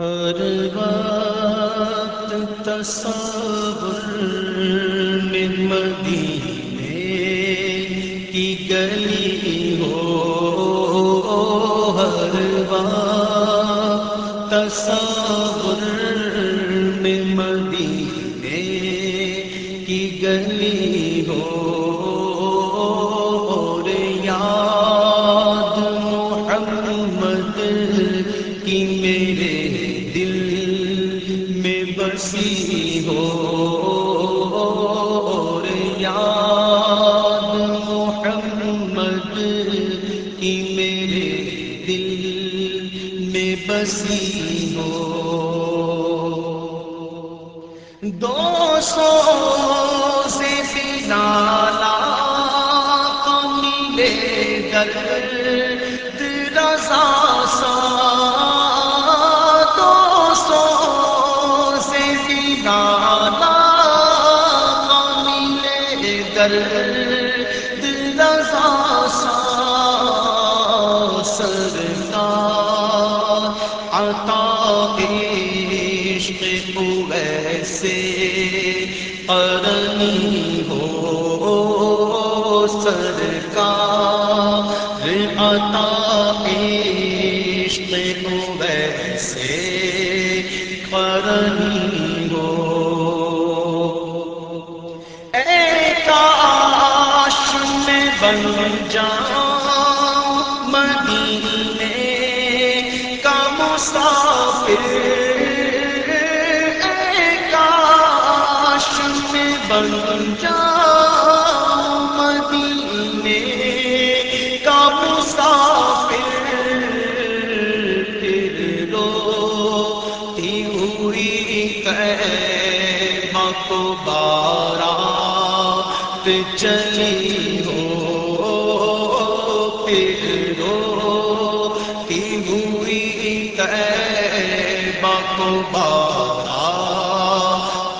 ہر وقت تصور میں مدینے کی گلی ہو ہر وقت تصور کسی ہو اور یاد محمد کی میرے دل میں بسی سالا ملے در رضا سا سرکار عطا عشق ویسے قرنی ہو سرکار عطا عشق ویسے قرنی مسافر کاش میں بن جاؤں مدینے کا مسافر پھر روتی ہوئی قیمہ چلی ہو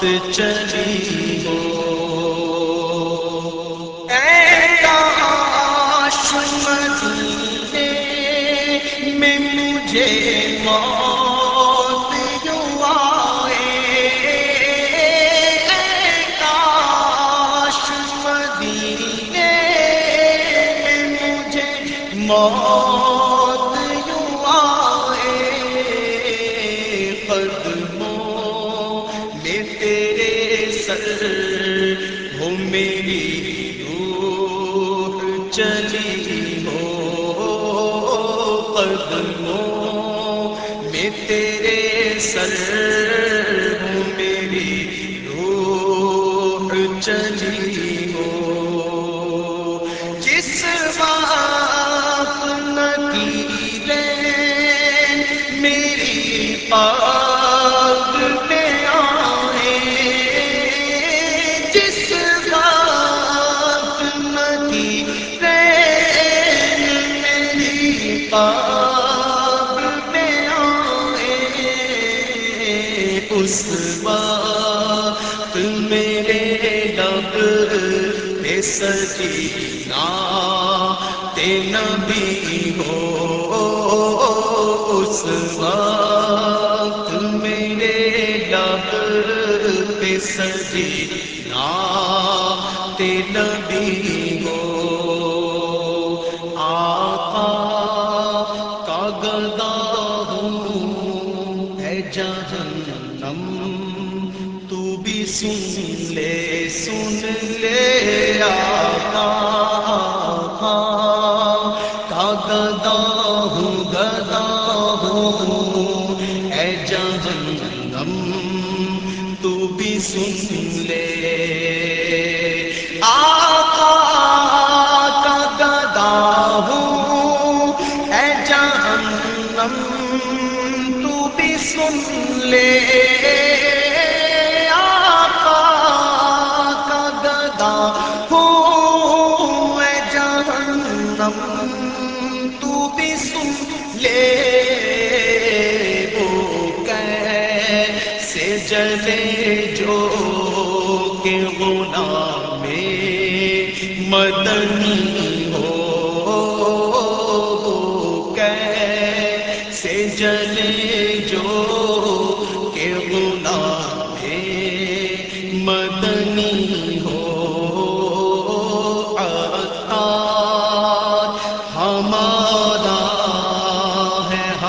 چلی ہو۔ اے کاش مدینے میں مجھے موت یوں آئے۔ کاش مدینے میں مجھے موت تیرے میری روح چلی ہو۔ جس وقت میری پاگ سکینہ تینا بھی ہو اس وقت میرے لب پہ سکینہ تینا بھی ہو۔ آقا کا گدا ہوں، اے جہنم سن لے سن لے آقا آقا۔ کا گدا ہوں گدا ہوں، اے جہنم، تو بھی سن لے آقا کا گدا ہوں، اے جہنم، تو بھی سن لے گدا ہوں جہنم، تو بھی سن لے وہ کیسے جلے جو کہ غلام مدنی ہو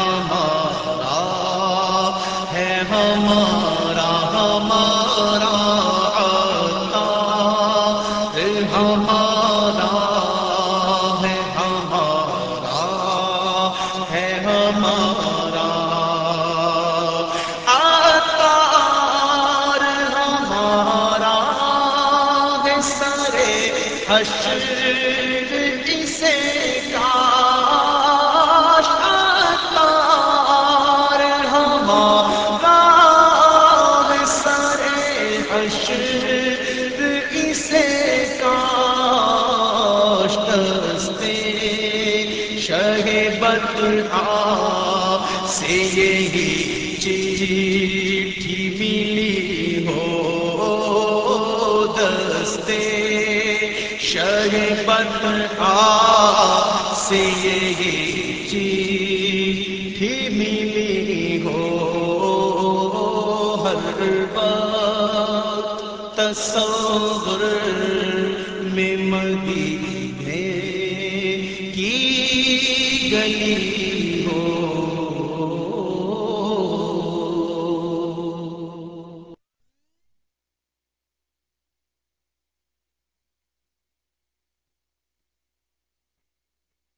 ہمارا ہے، ہمارا ہمارا آقا ہمارا ہے ہمارا ہے، ہمارا۔ آتار ہمارا ہے، سرے حشر جسے کا شہ بدرا سے یہی چیٹھی ملی ہو، ہر بات تصور میں مدینے کی گلی ہو۔